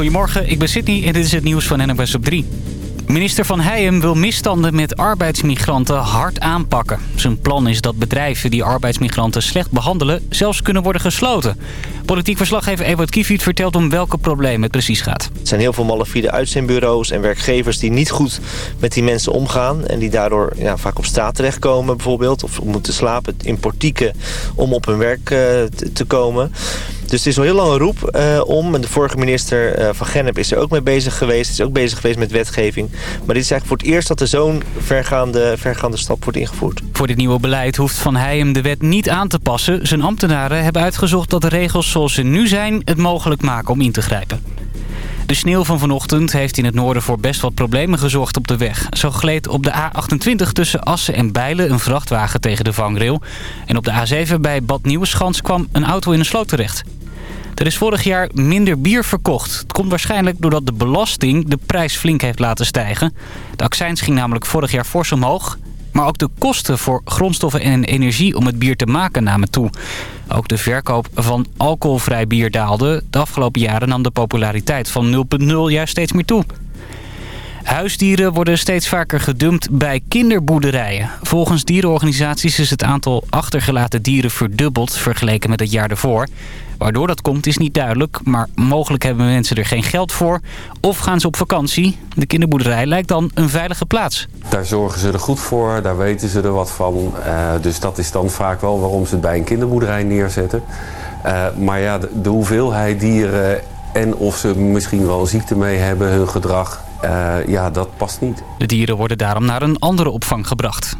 Goedemorgen, ik ben Sydney en dit is het nieuws van NOS op 3. Minister Van Heijem wil misstanden met arbeidsmigranten hard aanpakken. Zijn plan is dat bedrijven die arbeidsmigranten slecht behandelen... zelfs kunnen worden gesloten. Politiek verslaggever Ewout Kiefiet vertelt om welke problemen het precies gaat. Het zijn heel veel malafide uitzendbureaus en werkgevers die niet goed met die mensen omgaan... en die daardoor ja, vaak op straat terechtkomen bijvoorbeeld... of moeten slapen in portieken om op hun werk uh, te komen... Dus het is al heel lang een roep uh, om. En de vorige minister uh, van Gennep is er ook mee bezig geweest. Is ook bezig geweest met wetgeving. Maar dit is eigenlijk voor het eerst dat er zo'n vergaande, vergaande stap wordt ingevoerd. Voor dit nieuwe beleid hoeft Van Heijem de wet niet aan te passen. Zijn ambtenaren hebben uitgezocht dat de regels zoals ze nu zijn... het mogelijk maken om in te grijpen. De sneeuw van vanochtend heeft in het noorden voor best wat problemen gezorgd op de weg. Zo gleed op de A28 tussen Assen en Bijlen een vrachtwagen tegen de vangrail. En op de A7 bij Bad Nieuweschans kwam een auto in een sloot terecht. Er is vorig jaar minder bier verkocht. Het komt waarschijnlijk doordat de belasting de prijs flink heeft laten stijgen. De accijns ging namelijk vorig jaar fors omhoog. Maar ook de kosten voor grondstoffen en energie om het bier te maken namen toe. Ook de verkoop van alcoholvrij bier daalde. De afgelopen jaren nam de populariteit van 0.0 juist steeds meer toe. Huisdieren worden steeds vaker gedumpt bij kinderboerderijen. Volgens dierenorganisaties is het aantal achtergelaten dieren verdubbeld vergeleken met het jaar ervoor. Waardoor dat komt is niet duidelijk, maar mogelijk hebben mensen er geen geld voor. Of gaan ze op vakantie. De kinderboerderij lijkt dan een veilige plaats. Daar zorgen ze er goed voor, daar weten ze er wat van. Uh, dus dat is dan vaak wel waarom ze het bij een kinderboerderij neerzetten. Uh, maar ja, de, de, hoeveelheid dieren en of ze misschien wel ziekte mee hebben, hun gedrag... Uh, ja, dat past niet. De dieren worden daarom naar een andere opvang gebracht.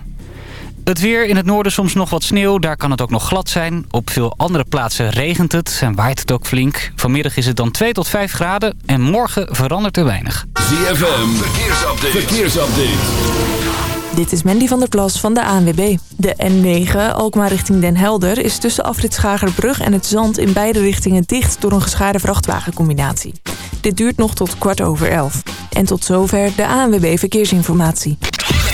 Het weer in het noorden soms nog wat sneeuw. Daar kan het ook nog glad zijn. Op veel andere plaatsen regent het en waait het ook flink. Vanmiddag is het dan 2 tot 5 graden. En morgen verandert er weinig. ZFM, verkeersupdate. verkeersupdate. Dit is Mandy van der Plas van de ANWB. De N9, Alkmaar richting Den Helder, is tussen afrit Schagerbrug en het Zand in beide richtingen dicht door een geschaarde vrachtwagencombinatie. Dit duurt nog tot kwart over elf. En tot zover de ANWB Verkeersinformatie.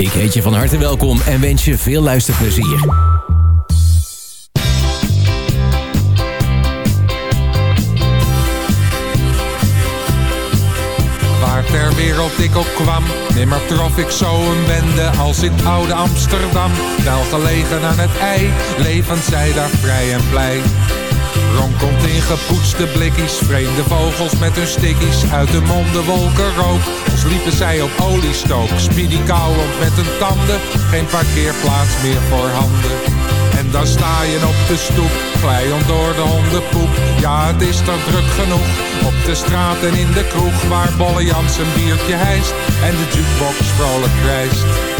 Ik heet je van harte welkom en wens je veel luisterplezier. Waar ter wereld ik ook kwam, nimmer trof ik zo een bende als in oude Amsterdam. Wel gelegen aan het ei, levend zij daar vrij en blij. Ronkomt in gepoetste blikjes, vreemde vogels met hun stickies. Uit de monden wolken rook, als liepen zij op oliestook. Speedy kauwend met hun tanden, geen parkeerplaats meer voor handen. En dan sta je op de stoep, glijend door de hondenpoep. Ja, het is toch druk genoeg, op de straat en in de kroeg. Waar Bolle Jans een biertje hijst en de jukebox vrolijk krijst.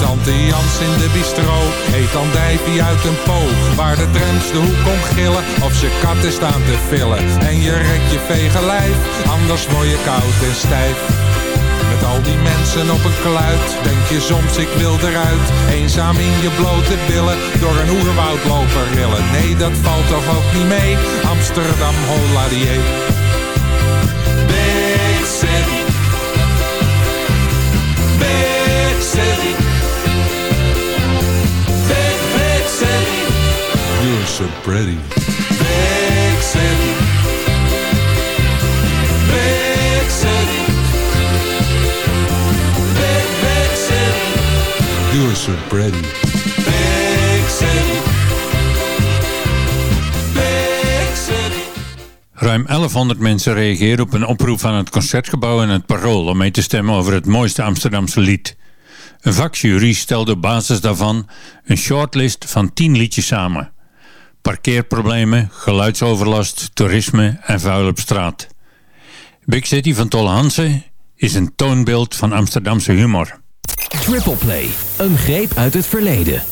Tante Jans in de bistro heet andijvie uit een poog. Waar de trams de hoek om gillen of ze katten staan te villen. En je rekt je vege lijf, anders word je koud en stijf. Met al die mensen op een kluit, denk je soms ik wil eruit. Eenzaam in je blote billen, door een oerwoud lopen rillen. Nee, dat valt toch ook niet mee, Amsterdam, holla die Big City. Big City. So pretty. Big City. Big City. Big, big city. You're so pretty. Ruim 1100 mensen reageren op een oproep van het Concertgebouw en het Parool om mee te stemmen over het mooiste Amsterdamse lied. Een vakjury stelde op basis daarvan een shortlist van 10 liedjes samen. Parkeerproblemen, geluidsoverlast, toerisme en vuil op straat. Big City van Tolle Hansen is een toonbeeld van Amsterdamse humor. Triple Play, een greep uit het verleden.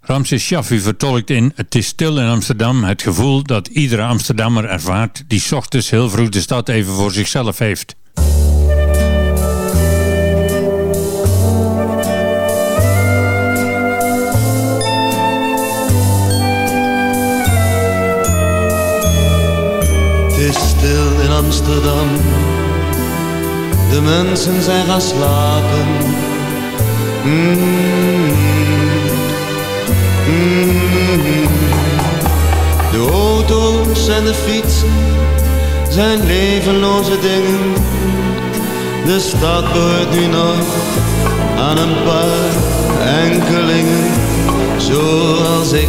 Ramses Shaffi vertolkt in Het is stil in Amsterdam het gevoel dat iedere Amsterdammer ervaart die 's ochtends heel vroeg de stad even voor zichzelf heeft. Is stil in Amsterdam. De mensen zijn gaan slapen. De auto's en de fietsen zijn levenloze dingen. De stad behoort nu nog aan een paar enkelingen, zoals ik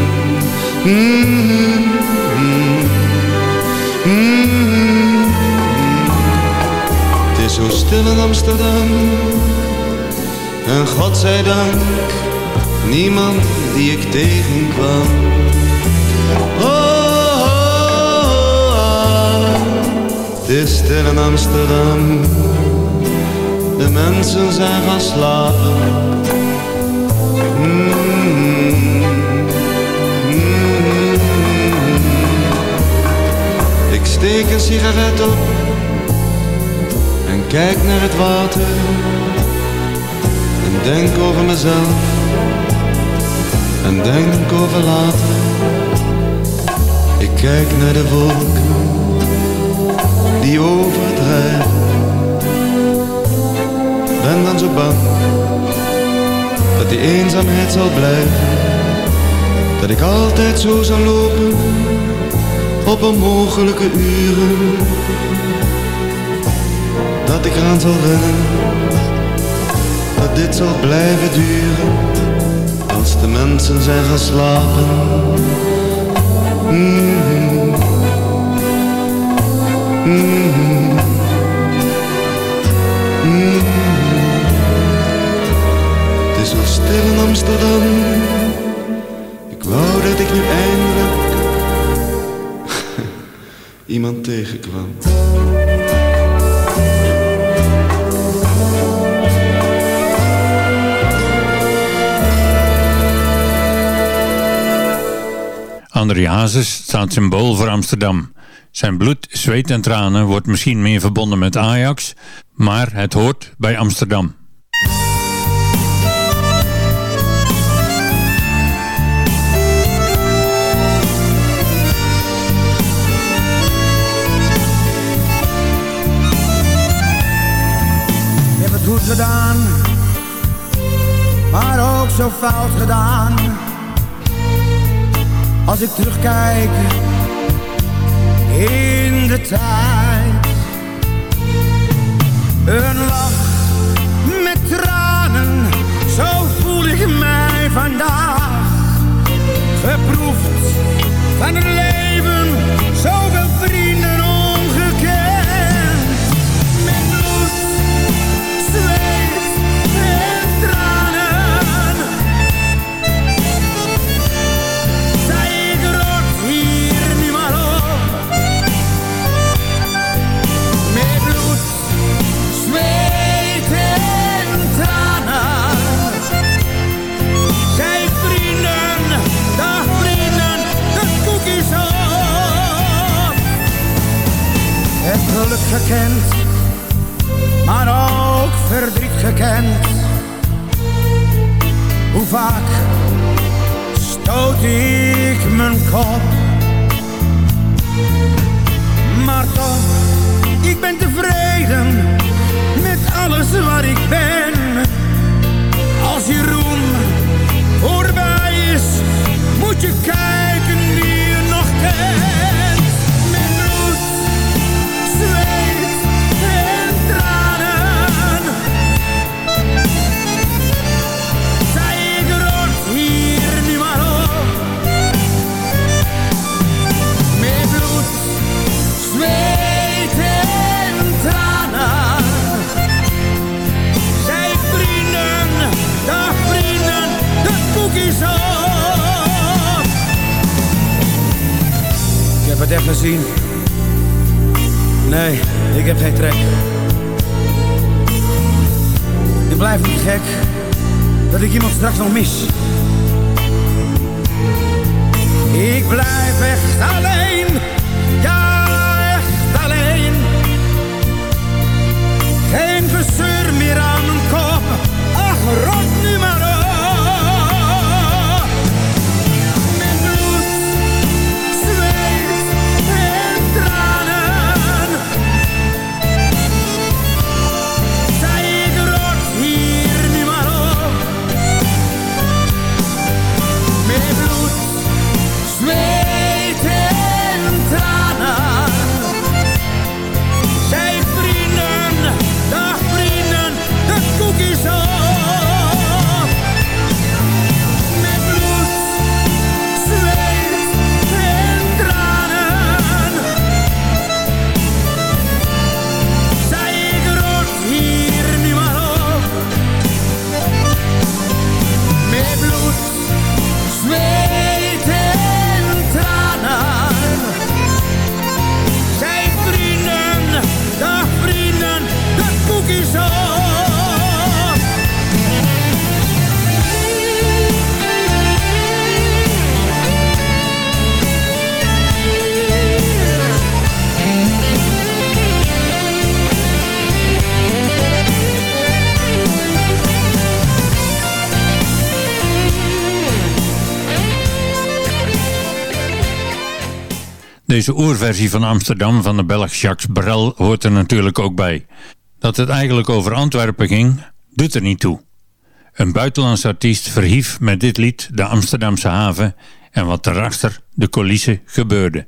Mm-hmm. Het is zo stil in Amsterdam. En God zij dank, niemand die ik tegenkwam. Oh, oh, oh, het is stil in Amsterdam. De mensen zijn gaan slapen. Mm. Ik steek een sigaret op en kijk naar het water en denk over mezelf en denk over later. Ik kijk naar de wolken die overdrijven. Ben dan zo bang dat die eenzaamheid zal blijven. Dat ik altijd zo zal lopen op onmogelijke uren. Dat ik eraan zal dat dit zal blijven duren. Als de mensen zijn gaan slapen. Mm-hmm. Mm-hmm. Het is zo stil in Amsterdam. Ik wou dat ik nu eindelijk iemand tegenkwam. André Hazes staat symbool voor Amsterdam. Zijn bloed, zweet en tranen wordt misschien meer verbonden met Ajax, maar het hoort bij Amsterdam. Goed gedaan, maar ook zo fout gedaan. Als ik terugkijk in de tijd. Een lach met tranen, zo voel ik mij vandaag. Geproefd van het leven, gekend, maar ook verdriet gekend. Hoe vaak stoot ik mijn kop. Deze oerversie van Amsterdam van de Belg Jacques Brel hoort er natuurlijk ook bij. Dat het eigenlijk over Antwerpen ging, doet er niet toe. Een buitenlands artiest verhief met dit lied de Amsterdamse haven en wat daarachter de coulissen gebeurde.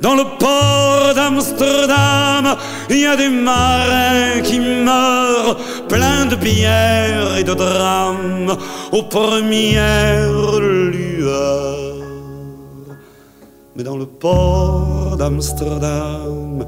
Dans le port d'Amsterdam, il y a des marins qui meurent, pleins de bière et de drames, aux premières lueurs. Mais dans le port d'Amsterdam,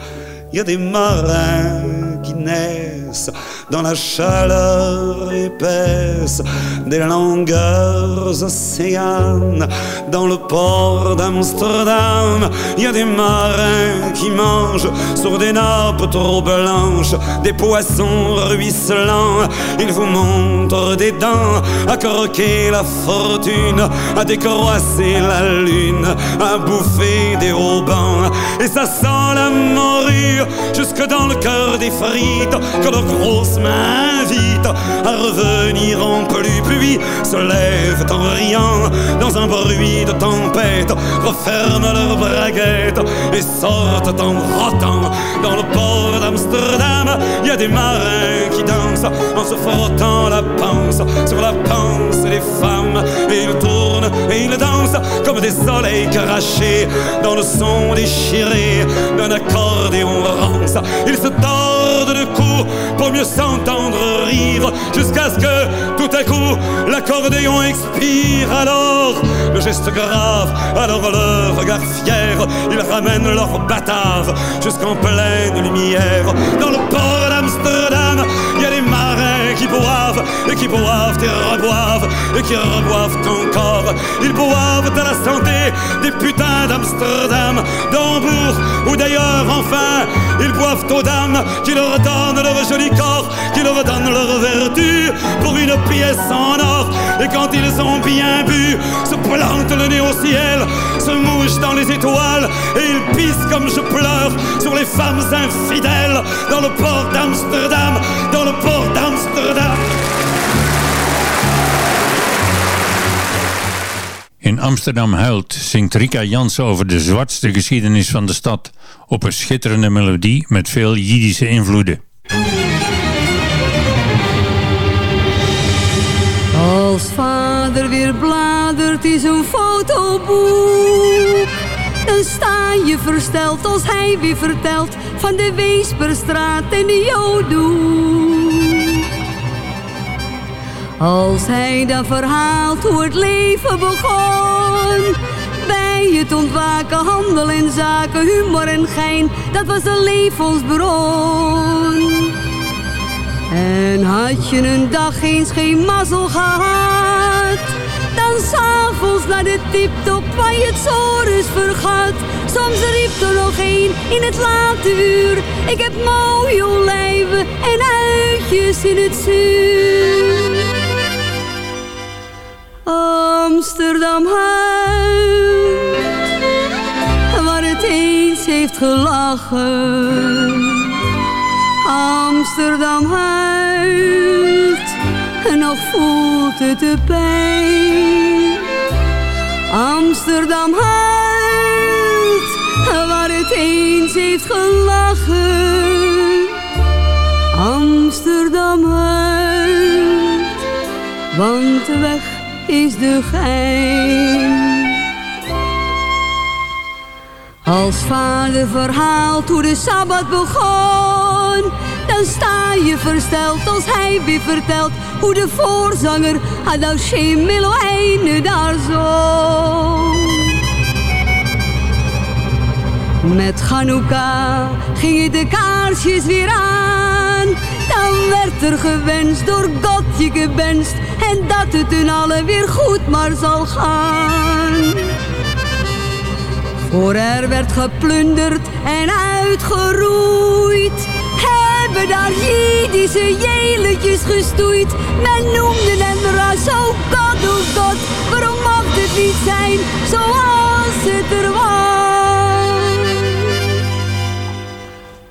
il y a des marins qui naissent dans la chaleur épaisse des longueurs océanes. Dans le port d'Amsterdam, il y a des marins qui mangent sur des nappes trop blanches des poissons ruisselants. Ils vous montrent des dents à croquer la fortune, à décroisser la lune, à bouffer des haubans. Et ça sent la morue jusque dans le cœur des frites mains invitent à revenir en plus. Puis se lèvent en riant dans un bruit de tempête, referment leurs braguettes et sortent en rotant dans le port d'Amsterdam. Il y a des marins qui dansent en se frottant la panse sur la panse des femmes. Et ils tournent et ils dansent comme des soleils crachés dans le son déchiré d'un accordéon rance. Ils se tordent le cou pour mieux rire jusqu'à ce que tout à coup l'accordéon expire. Alors le geste grave, alors le regard fier, ils ramènent leur batave jusqu'en pleine lumière dans le port d'Amsterdam. Marins qui boivent et qui boivent et reboivent et qui reboivent encore. Ils boivent à la santé des putains d'Amsterdam, d'Hambourg ou d'ailleurs. Enfin, ils boivent aux dames qui leur donnent leur joli corps, qui leur donnent leur vertu pour une pièce en or. Et quand ils ont bien bu, se plantent le nez au ciel, se mouchent dans les étoiles et ils pissent comme je pleure sur les femmes infidèles dans le port d'Amsterdam, dans le port d'Amsterdam. In Amsterdam huilt zingt Rika Jansen over de zwartste geschiedenis van de stad op een schitterende melodie met veel Jiddische invloeden. Als vader weer bladert in zo'n fotoboek Dan sta je versteld als hij weer vertelt Van de Weesperstraat en de Jodoe. Als hij dan verhaalt hoe het leven begon Bij het ontwaken, handel en zaken, humor en gein Dat was de levensbron. En had je een dag eens geen mazzel gehad Dan s'avonds naar de tiptop waar je het zorus vergat. Soms riep er nog één in het late uur. Ik heb mooie olijven en uitjes in het zuur. Amsterdam huilt Waar het eens heeft gelachen. Amsterdam en nog voelt het de pijn. Amsterdam huilt waar het eens heeft gelachen. Amsterdam huilt, want weg is de gein. Als vader verhaalt hoe de Sabbat begon Dan sta je versteld als hij weer vertelt Hoe de voorzanger Adashem Eloheinu daar zong Met Chanukka gingen de kaarsjes weer aan Dan werd er gewenst door God je gewenst En dat het hun allen weer goed maar zal gaan voor er werd geplunderd en uitgeroeid. Hebben daar Jiddische jeletjes gestoeid. Men noemde hem ras, oh god. Waarom mag het niet zijn zoals het er was?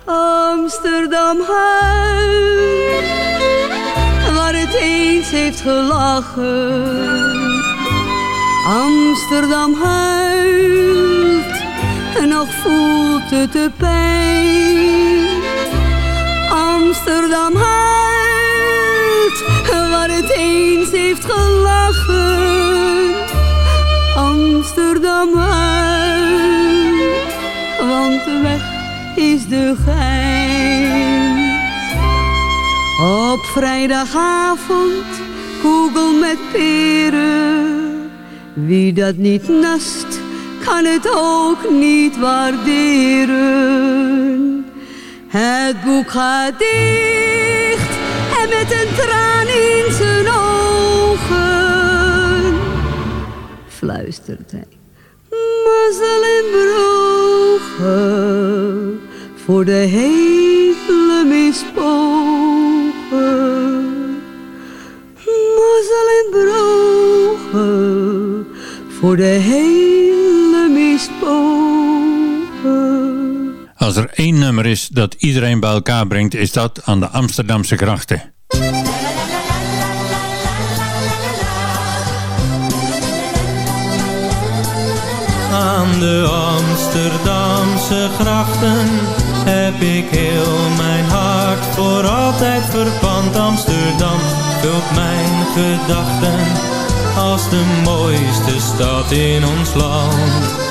Amsterdam huis, waar het eens heeft gelachen. Amsterdam huilt en nog voelt het de pijn. Amsterdam huilt waar het eens heeft gelachen. Amsterdam huilt, want de weg is de gein. Op vrijdagavond koegel met peren. Wie dat niet nast, kan het ook niet waarderen. Het boek gaat dicht met een traan in zijn ogen. Fluistert hij. Mazzel en brogen voor de hele mispogen. Mazzel en brogen voor de hele Als er één nummer is dat iedereen bij elkaar brengt, is dat aan de Amsterdamse grachten. Aan de Amsterdamse grachten heb ik heel mijn hart voor altijd verpand. Amsterdam vult mijn gedachten als de mooiste stad in ons land.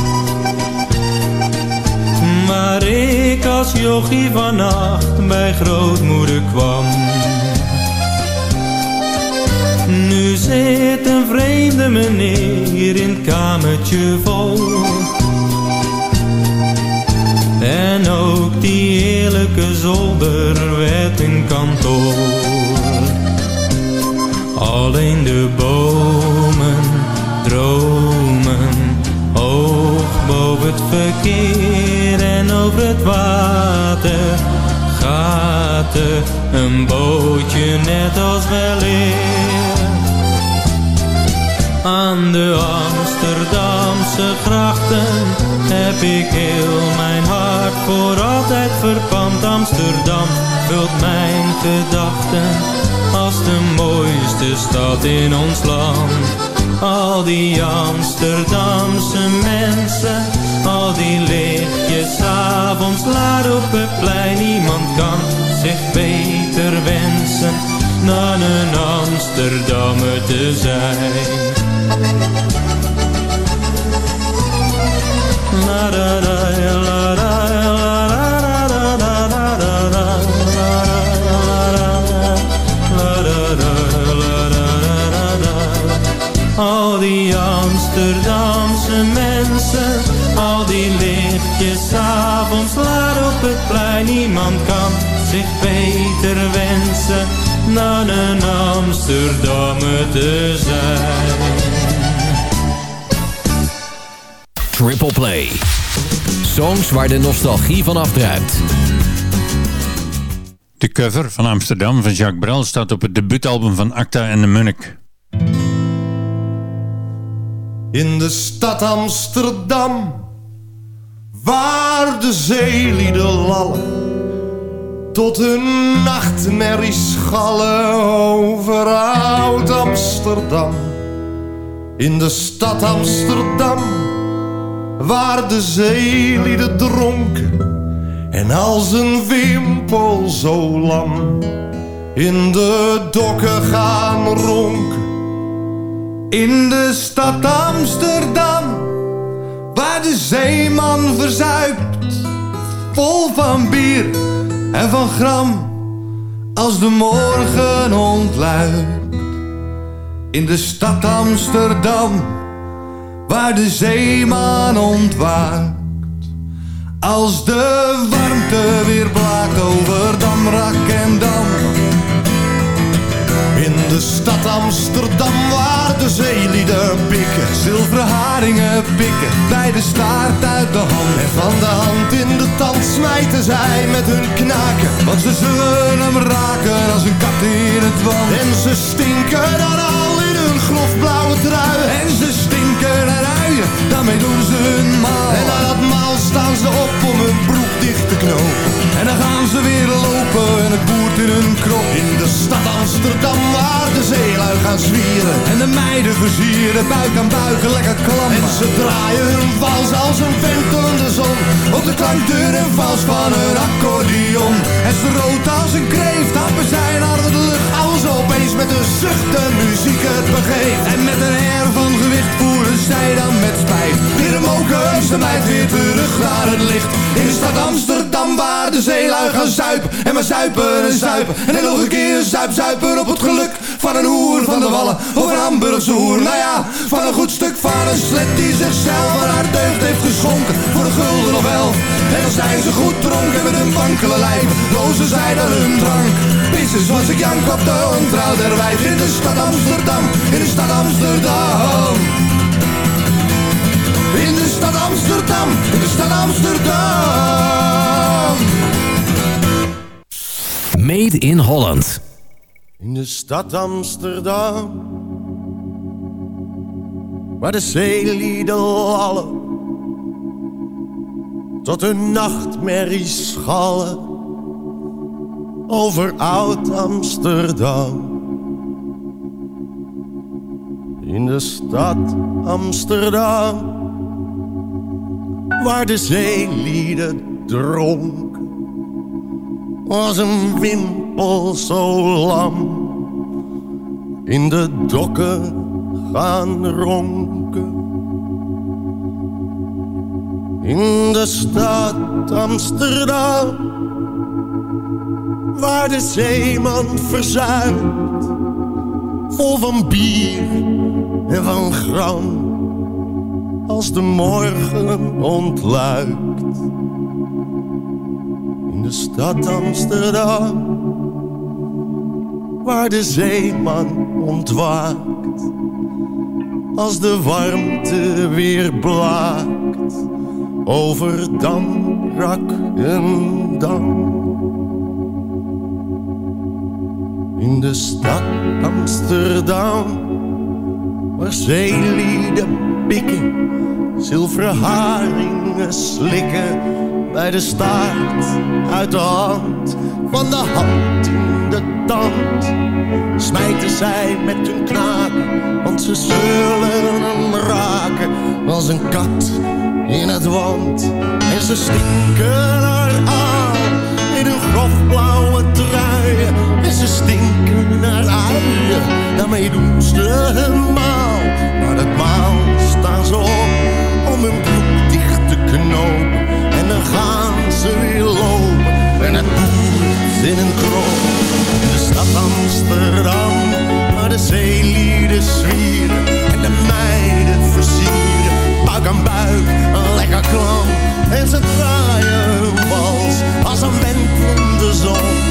Waar ik als jochie vannacht bij grootmoeder kwam. Nu zit een vreemde meneer in het kamertje vol. En ook die heerlijke zolder werd een kantoor. Alleen de bomen dromen hoog boven het verkeer en over het water gaat er een bootje net als weleer. Aan de Amsterdamse grachten heb ik heel mijn hart voor altijd verpand. Amsterdam vult mijn gedachten als de mooiste stad in ons land. Al die Amsterdamse mensen, al die lichtjes avonds laat op het plein. Niemand kan zich beter wensen dan een Amsterdammer te zijn. La da da la da Amsterdammer te zijn. Triple Play. Songs waar de nostalgie van afdruipt. De cover van Amsterdam van Jacques Brel staat op het debuutalbum van Acta en de Munnik. In de stad Amsterdam, waar de zeelieden lallen, tot hun nachtmerries schallen over oud Amsterdam. In de stad Amsterdam, waar de zeelieden dronken en als een wimpel zo lam in de dokken gaan ronken. In de stad Amsterdam, waar de zeeman verzuipt, vol van bier en van gram, als de morgen ontluikt. In de stad Amsterdam, waar de zeeman ontwaakt. Als de warmte weer blaakt over Damrak en Dam. De stad Amsterdam waar de zeelieden pikken Zilveren haringen pikken Bij de staart uit de hand. En van de hand in de tand smijten zij met hun knaken Want ze zullen hem raken als een kat in het wand. En ze stinken dan al in hun grofblauwe trui. En ze stinken naar uien, daarmee doen ze hun maal. En na dat maal staan ze op En dan gaan ze weer lopen en het boert in hun krop. In de stad Amsterdam waar de zeelui gaan zwieren. En de meiden versieren, buik aan buik, lekker klam. En ze draaien hun vals als een ventelende zon. Op de klankdeur en vals van een accordeon. En ze rood als een kreeft, happen zij naar de lucht Als opeens met een zucht de muziek het begeeft En met een air van gewicht voeren zij dan met spijt Weer hem ook de meid weer terug naar het licht. In de stad Amsterdam waar de zeelui gaan zuipen. En maar zuipen en zuipen. En dan nog een keer zuip, zuipen op het geluk van een hoer van de wallen. Of een Hamburgse hoer, nou ja, van een goed stuk van een slet die zichzelf aan haar deugd heeft geschonken. Voor een gulden of elf. En dan zijn ze goed dronken met hun wankele lijf. Lozen zij dan hun drank. Pisses was ik jank op de ontrouw der wijf. In de stad Amsterdam, in de stad Amsterdam. In de stad Amsterdam, in de stad Amsterdam. Made in Holland. In de stad Amsterdam. Waar de zeelieden lallen. Tot hun nachtmerries schallen. Over oud Amsterdam. In de stad Amsterdam waar de zeelieden dronk, was een wimpel zo lam in de dokken gaan ronken. In de stad Amsterdam, waar de zeeman verzuimt, vol van bier en van gram als de morgen ontluikt. In de stad Amsterdam, waar de zeeman ontwaakt. Als de warmte weer blaakt, over dam, rak en dam. In de stad Amsterdam, waar zeelieden pikken zilveren haringen slikken bij de staart uit de hand, van de hand in de tand. Smijten zij met hun knaken, want ze zullen hem raken als een kat in het wand. En ze stinken haar aan in hun grofblauwe truien. Ze stinken naar uien, daarmee doen ze hun maal. Maar het maal staan ze op om hun broek dicht te knopen. En dan gaan ze weer lopen en het boert in een kroon. De stad Amsterdam, waar de zeelieden zwieren en de meiden versieren. Buik aan buik, een lekker klam. En ze draaien hun als een wentelende zon.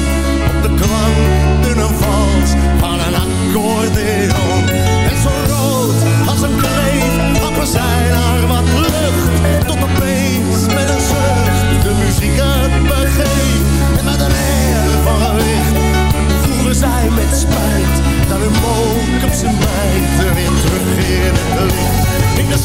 De klank een vals van een accordeon. En zo rood als een kreeft, appelsijn haar wat lucht. Tot opeens met een zucht de muziek het begeeft. En met een air van gewicht voeren zij met spijt. Dat hun in licht. In zuipen. En en en en. En en zij wijven in in. In in de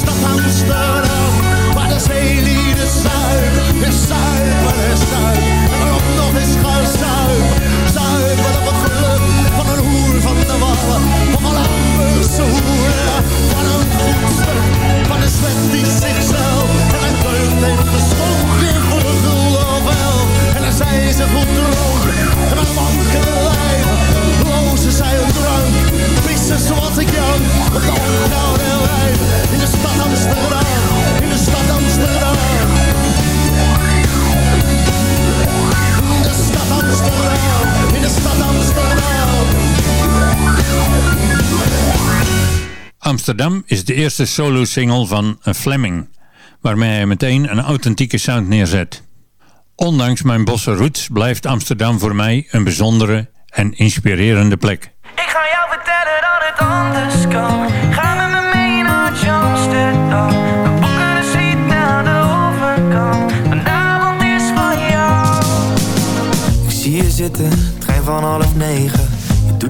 eerste solo-single van Fleming, waarmee hij meteen een authentieke sound neerzet. Ondanks mijn bosse roots blijft Amsterdam voor mij een bijzondere en inspirerende plek. Ik ga jou vertellen dat het anders kan. Ga met me mee naar Amsterdam. We boeken een suite aan de overkant. Vanavond is van jou. Ik zie je zitten, trein van half negen.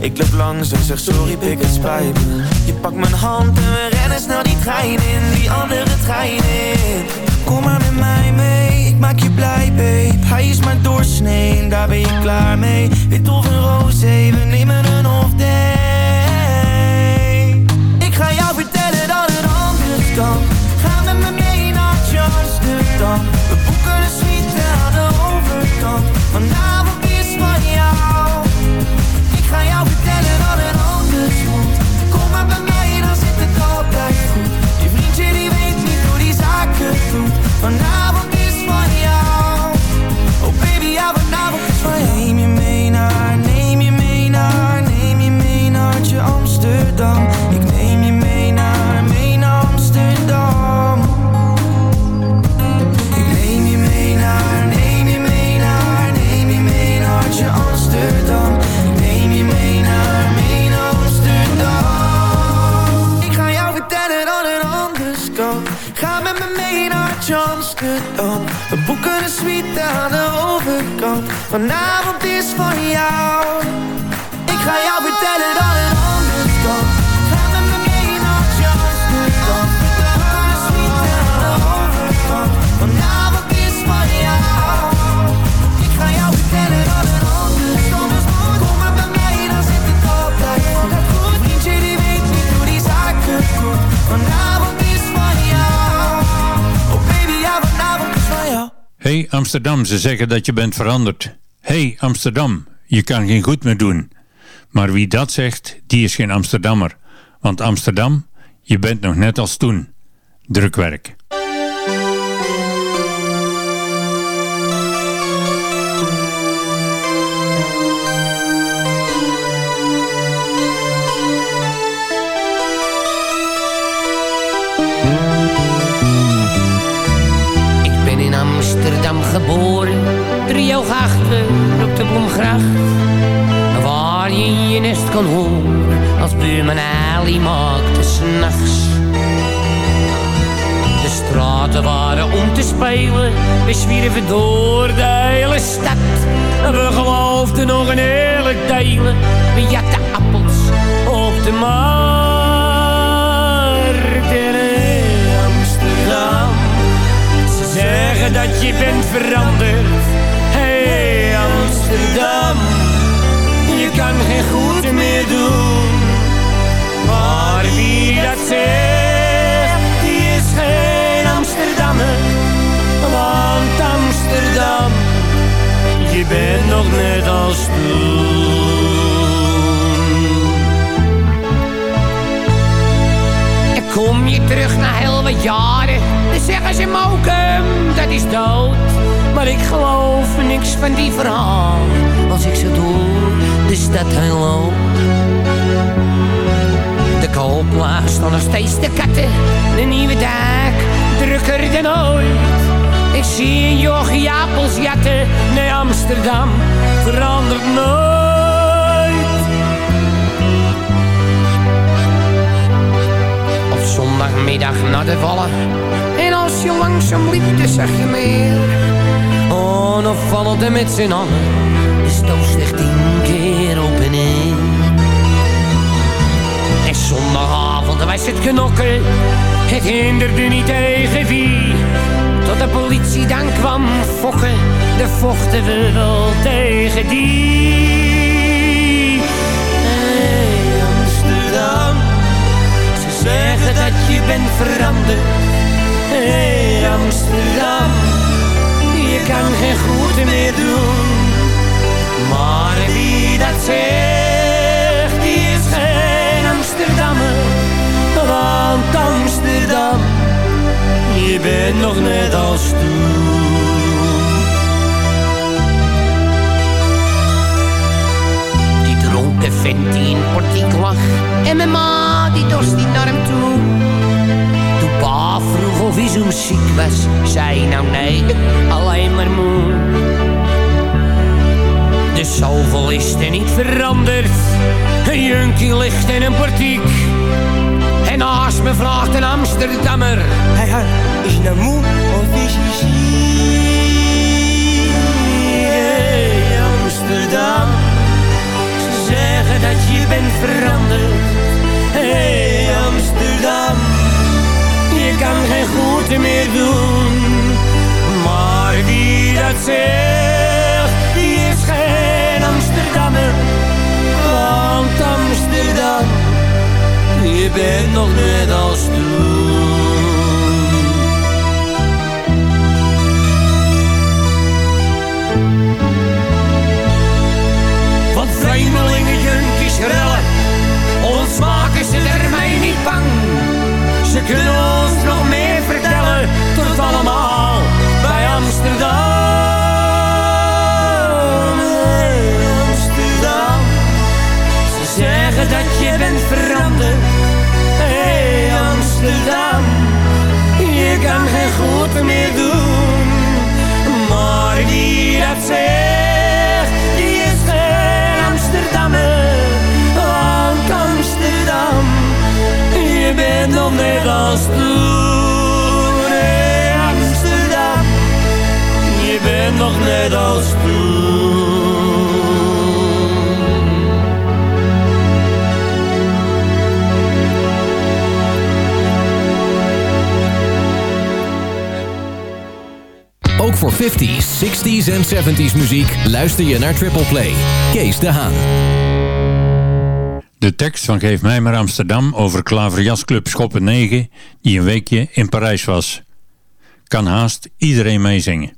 Ik loop langs en zeg sorry pik het spijt me. Je pakt mijn hand en we rennen snel die trein in Die andere trein in. Kom maar met mij mee, ik maak je blij babe. Hij is maar doorsnee, daar ben je klaar mee. Wit of een roze, we nemen een off Ik ga jou vertellen dat het anders kan. Ga met me mee naar Amsterdam. We boeken een suite aan de overkant. Vanavond aan de overkant. Van Hey Amsterdam, ze zeggen dat je bent veranderd. Hey Amsterdam, je kan geen goed meer doen. Maar wie dat zegt, die is geen Amsterdammer. Want Amsterdam, je bent nog net als toen. Drukwerk. Als buurman Ali maakte s'nachts. De straten waren om te spelen, we zwierven door de hele stad. En we geloofden nog een eerlijk delen, we jatten appels op de markt in Amsterdam. Ze zeggen dat je bent veranderd. Hey Amsterdam, je kan geen goed meer doen. Maar wie dat zegt, die is geen Amsterdammer. Want Amsterdam, je bent nog net als toen. En kom je terug na heel wat jaren, dan zeggen ze Mokum, dat is dood. Maar ik geloof niks van die verhaal, als ik zo door de stad heen. De kooplaag staan nog steeds de katten, de nieuwe dak, drukker dan ooit. Ik zie een jochie jatten, nee Amsterdam verandert nooit. Op zondagmiddag naar de vallen. En als je langzaam liep, dan zag je meer. Onopvallend met z'n allen. De stoof zich tien keer op en neer. En zondagavond was het knokken. Het hinderde niet tegen wie. Tot de politie dan kwam fokken. De vochten we wel tegen die. Amsterdam. Ze zeggen dat je bent veranderd. Hey Amsterdam, je kan geen goed meer doen. Dat zegt, die is geen Amsterdammer. Want Amsterdam, je bent nog net als toen. Die dronken vent die in portiek lag. En mijn ma die dorst niet naar hem toe. Toen pa vroeg of hij zo ziek was, zei nou nee, alleen maar moe. Dus zoveel is er niet veranderd. Een junkie ligt in een portiek. En naast me vraagt een Amsterdammer. Hij hey, is nou moe of is hij ziek? Hey, Amsterdam, zeggen dat je bent veranderd. Hey Amsterdam, je kan geen goed meer doen. Maar wie dat zegt, Amsterdammer. Want Amsterdam, je bent nog net als toen. Amsterdam. Je kan geen goed meer doen. Maar die dat zegt, die is geen Amsterdammer. Want Amsterdam, je bent nog net als toen. Amsterdam, je bent nog net als toen. Voor 50s, 60s en 70s muziek luister je naar Triple Play. Kees de Haan. De tekst van Geef mij maar Amsterdam over klaverjasclub Schoppen 9 die een weekje in Parijs was. Kan haast iedereen meezingen.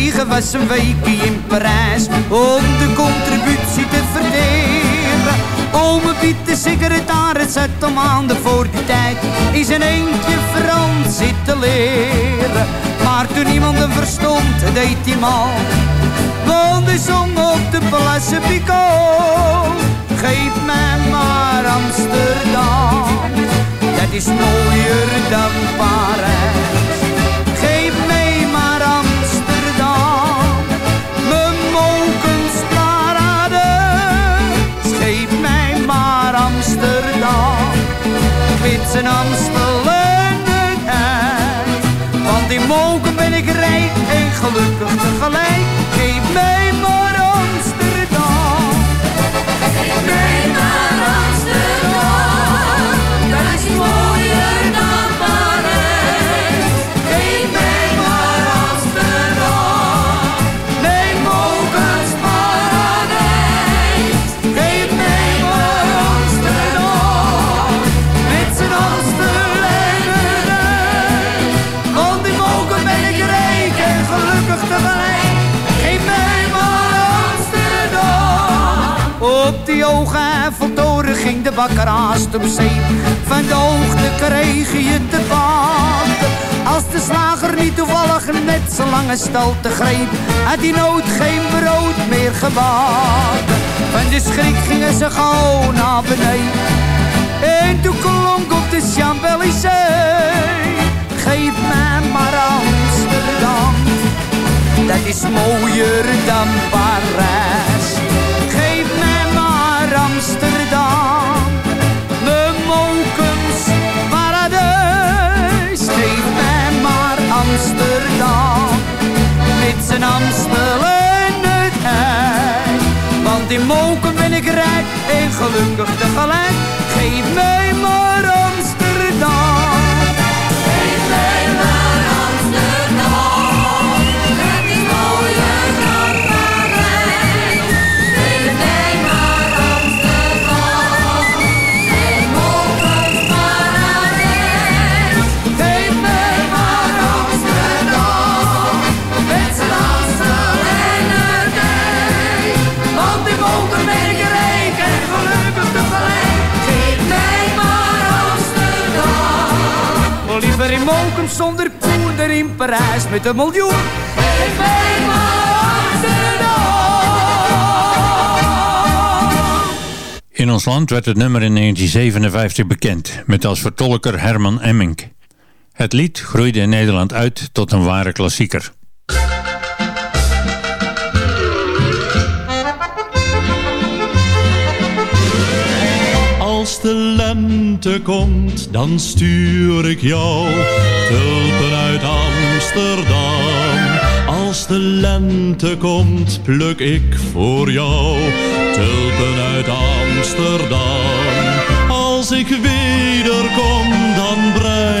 Kopenhagen was een weekje in Parijs om de contributie te verdelen. Ome Piet, de secretaris, zat al maanden voor die tijd in zijn eentje Frans zitten leren. Maar toen iemand hem verstond, deed hij mal. Want hij zong op de Place Picot. Geef mij maar Amsterdam, dat is mooier dan Parijs. Zijn Amstel en het. Want in moken ben ik rijk en gelukkig tegelijk. Geef mij maar Amsterdam. De bakker haast op zee. Van de hoogte kreeg je te baten. Als de slager niet toevallig net zo lange te greep, had hij nooit geen brood meer gebakken. Van de schrik gingen ze gewoon naar beneden. En toen klonk op de Champs-Élysées. Geef mij maar Amsterdam, dat is mooier dan Parijs. Geef mij maar Amsterdam, In moken ben ik rijk en gelukkig tegelijk. Geef mij in zonder poeder in Parijs met een miljoen. Ik. In ons land werd het nummer in 1957 bekend, met als vertolker Herman Emmink. Het lied groeide in Nederland uit tot een ware klassieker. Als de lente komt, dan stuur ik jou tulpen uit Amsterdam. Als de lente komt, pluk ik voor jou tulpen uit Amsterdam. Als ik dan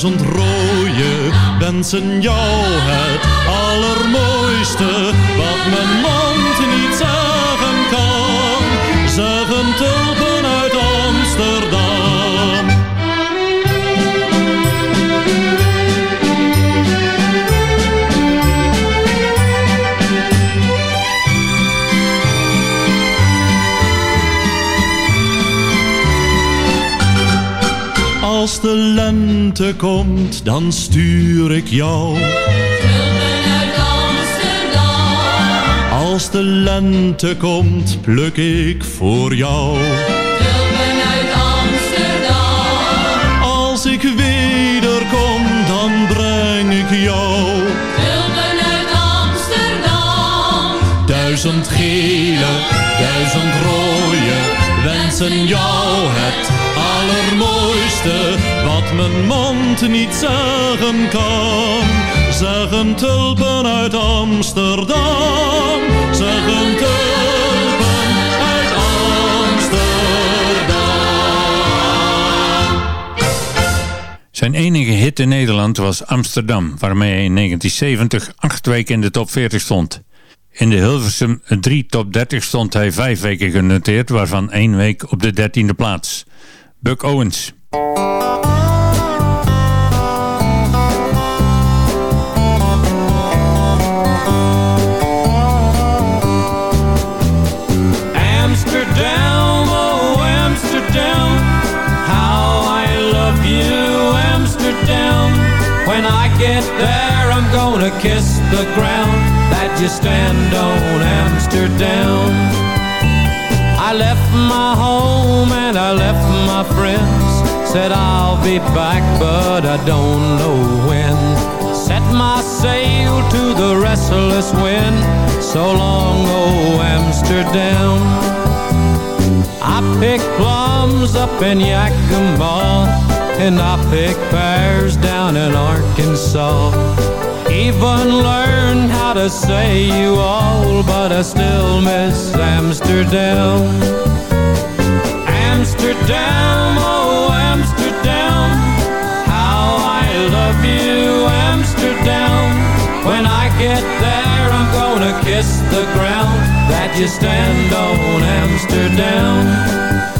Duizend rode, wensen jou het allermooiste. Wat mijn mond niet zeggen kan, zeggen tulpen uit Amsterdam. Als de lente komt, dan stuur ik jou. Als de lente komt, pluk ik voor jou. Als ik wederkom, dan breng ik jou. Duizend gele, duizend rode, wensen jou het allermooiste. Wat mijn mond niet zeggen kan. Zeggen tulpen uit Amsterdam. Zeggen tulpen uit Amsterdam. Zijn enige hit in Nederland was Amsterdam, waarmee hij in 1970 acht weken in de top 40 stond. In de Hilversum 3 top 30 stond hij vijf weken genoteerd, waarvan één week op de dertiende plaats. Buck Owens. Said I'll be back, but I don't know when. Set my sail to the restless wind. So long, oh Amsterdam. I pick plums up in Yakima, and I pick pears down in Arkansas. Even learned how to say you all, but I still miss Amsterdam. Amsterdam, oh Amsterdam, how I love you, Amsterdam. When I get there, I'm gonna kiss the ground that you stand on, Amsterdam.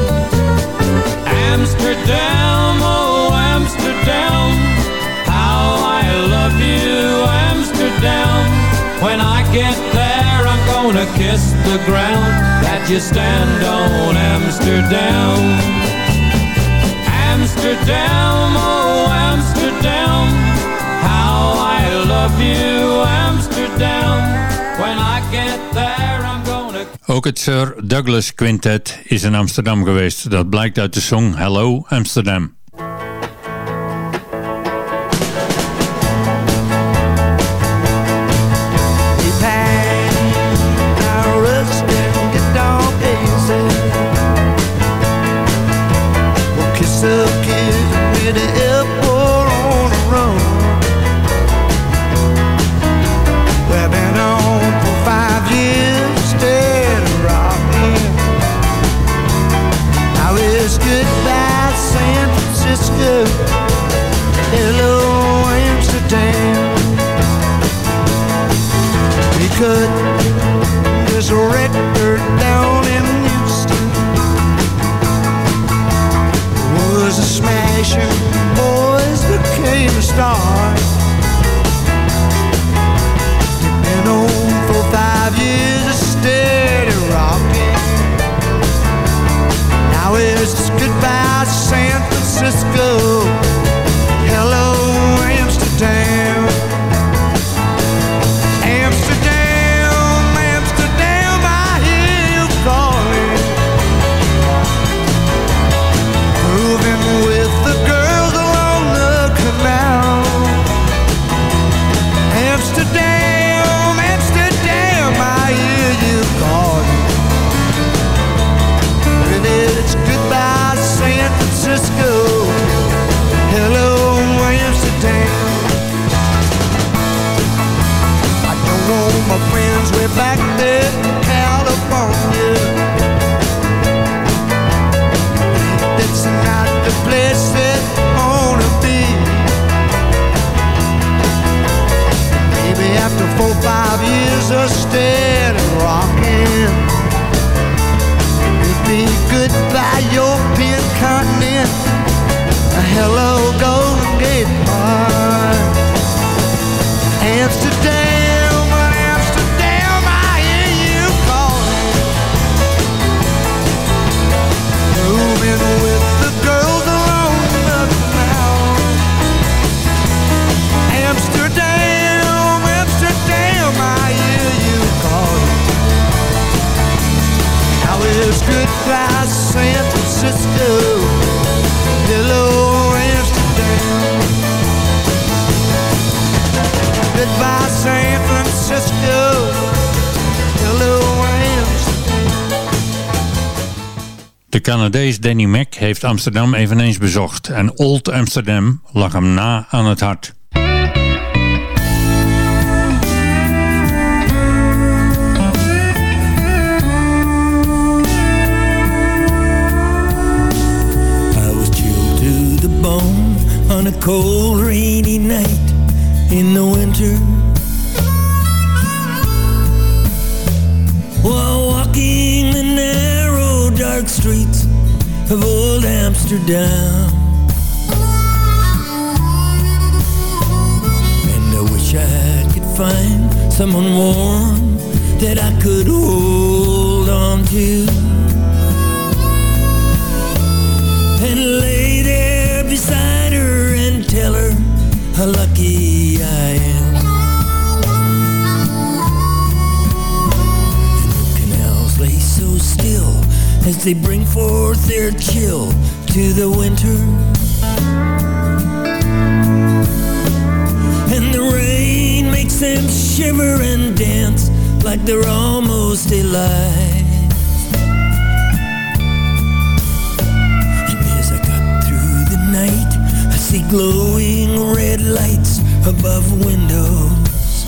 Amsterdam, oh Amsterdam, how I love you, Amsterdam. When I get there, I'm gonna kiss the ground that you stand on, Amsterdam. Amsterdam, oh Amsterdam, how I love you, Sir Douglas Quintet is in Amsterdam geweest. Dat blijkt uit de song Hello Amsterdam. Canadees Danny Mac heeft Amsterdam eveneens bezocht en Old Amsterdam lag hem na aan het hart. On a cold, rainy night in the winter. While walking the narrow, dark streets of old Amsterdam. And I wish I could find someone warm that I could hold on to. and lay there beside her and tell her how lucky I am. As they bring forth their chill to the winter. And the rain makes them shiver and dance like they're almost alive. And as I got through the night I see glowing red lights above windows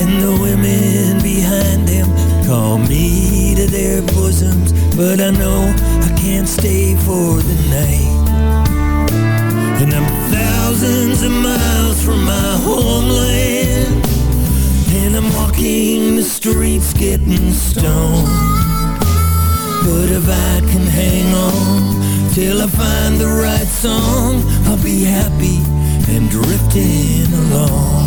And the women behind them call me to their bosoms But I know I can't stay for the night And I'm thousands of miles from my homeland And I'm walking the streets getting stoned but if I can hang on till I find the right song, I'll be happy and drifting along.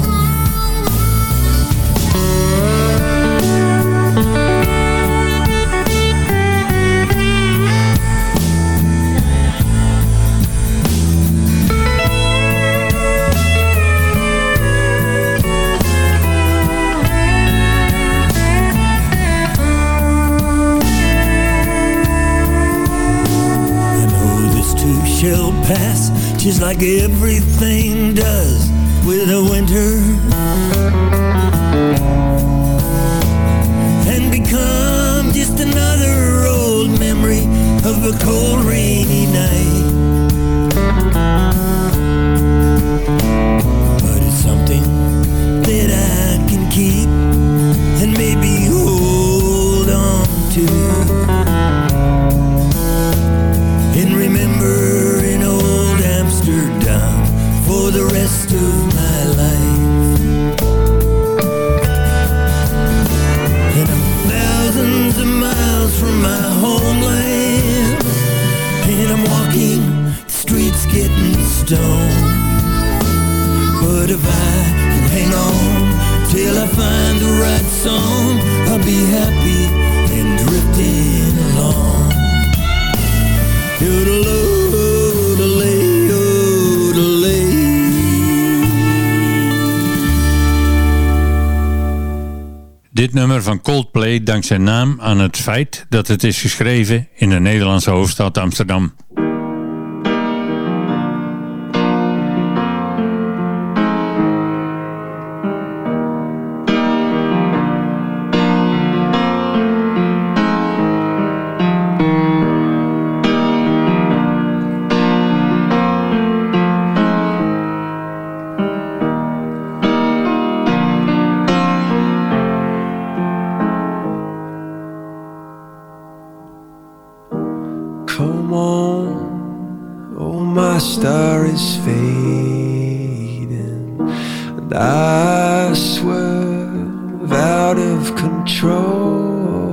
Pass just like everything does with the winter. And become just another old memory of a cold rainy night. But it's something that I can keep and maybe hold on to. From my homeland. And I'm walking the streets getting stoned. But if I can hang on till I find the right song, I'll be happy Dit nummer van Coldplay dankt zijn naam aan het feit dat het is geschreven in de Nederlandse hoofdstad Amsterdam. Swerve out of control.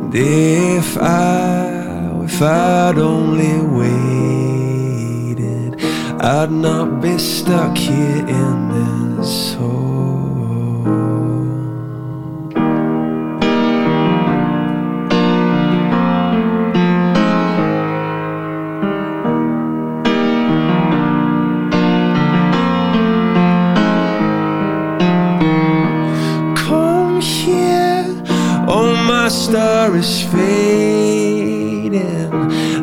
And if I, if I'd only waited, I'd not be stuck here in this hole. Star is fading,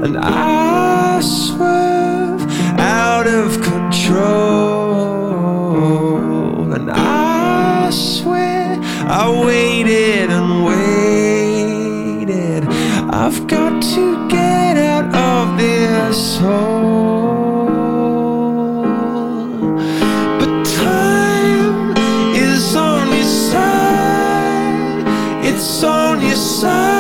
and I swerve out of control. And I swear I waited and waited. I've got to get out of this hole. But time is on your side. It's on your side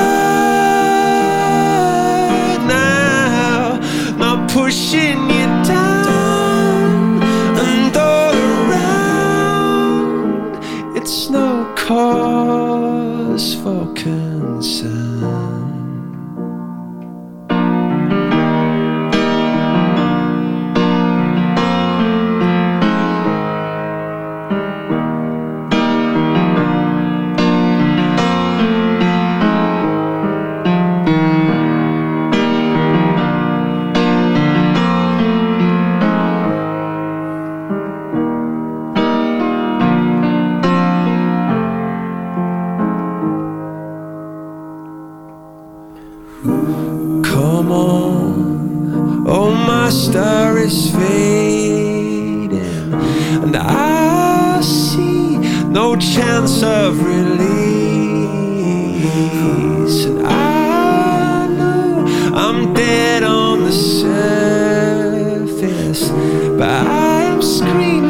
Come on, oh my star is fading, and I see no chance of release. And I know I'm dead on the surface, but I am screaming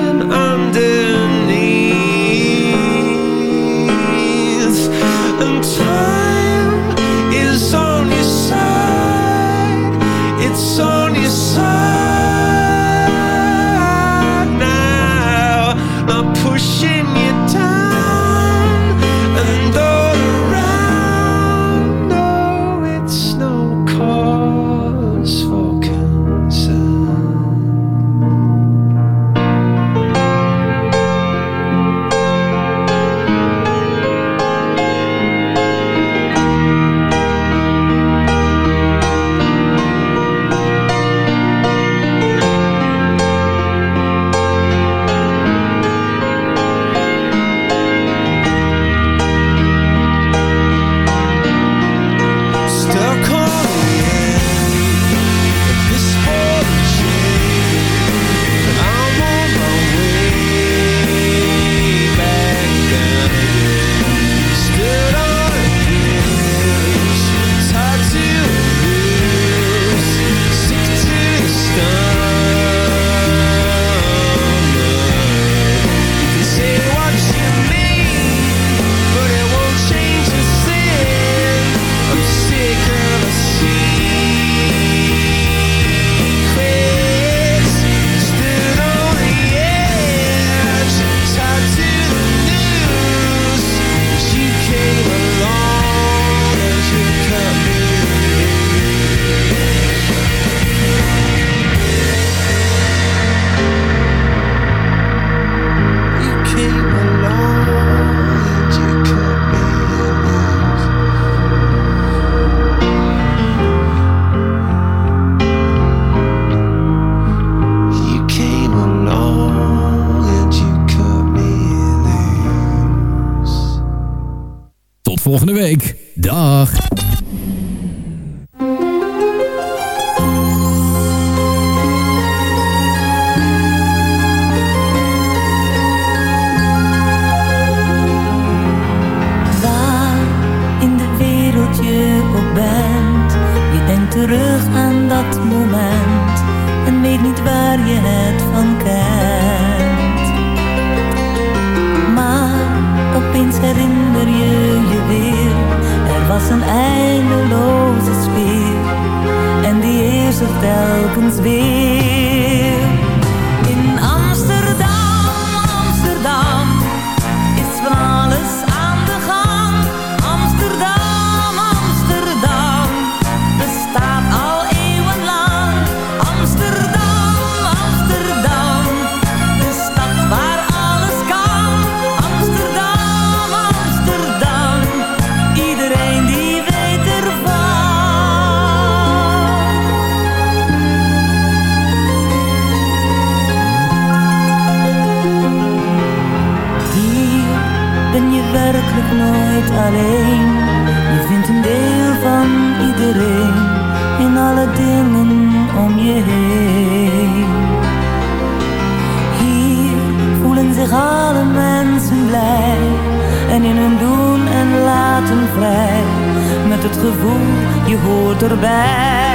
Hier voelen zich alle mensen blij en in hun doen en laten vrij. Met het gevoel, je hoort erbij.